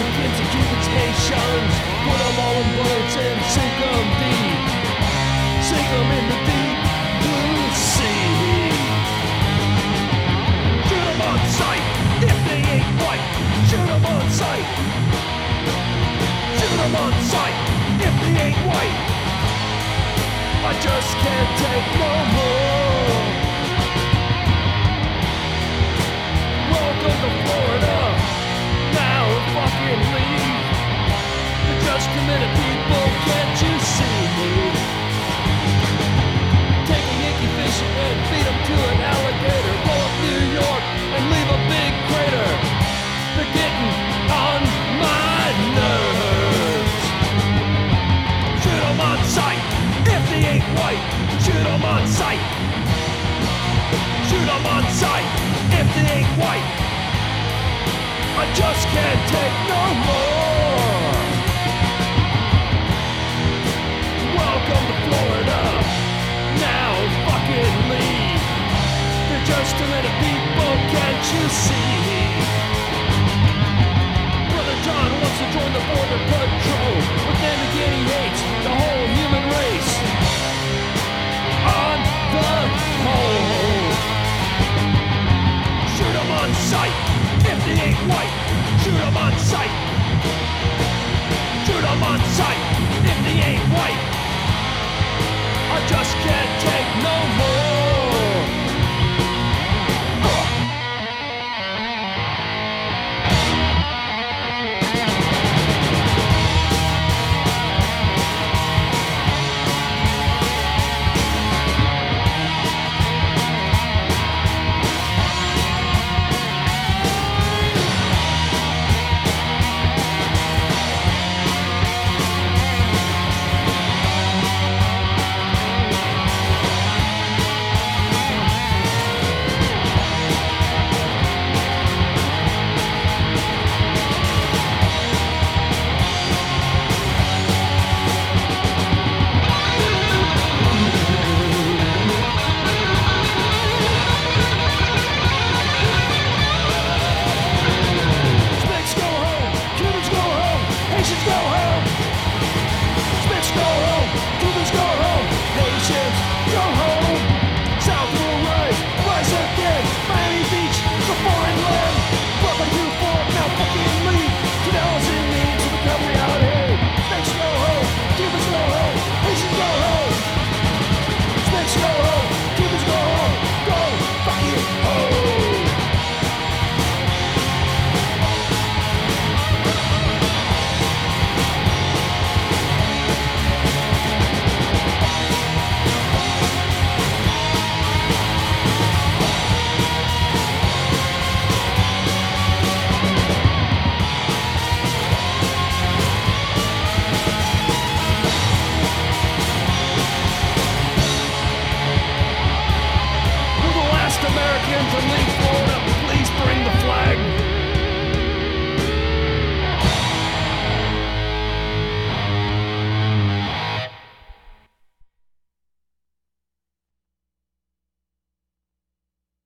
recipients of human stations Put them all in boats and sink them deep. Sink them in the deep blue sea. Shoot them on sight if they ain't white Shoot them on sight. Shoot them on sight if they ain't white I just can't take no more sight. Shoot 'em on sight if they ain't white. I just can't take no more. Welcome to Florida. Now fucking leave. They're just too many people, can't you see? Brother John wants to join the border sight if they ain't white. Shoot 'em on sight. Shoot Shoot 'em on sight if they ain't white. American from Lee, Florida, please bring the flag.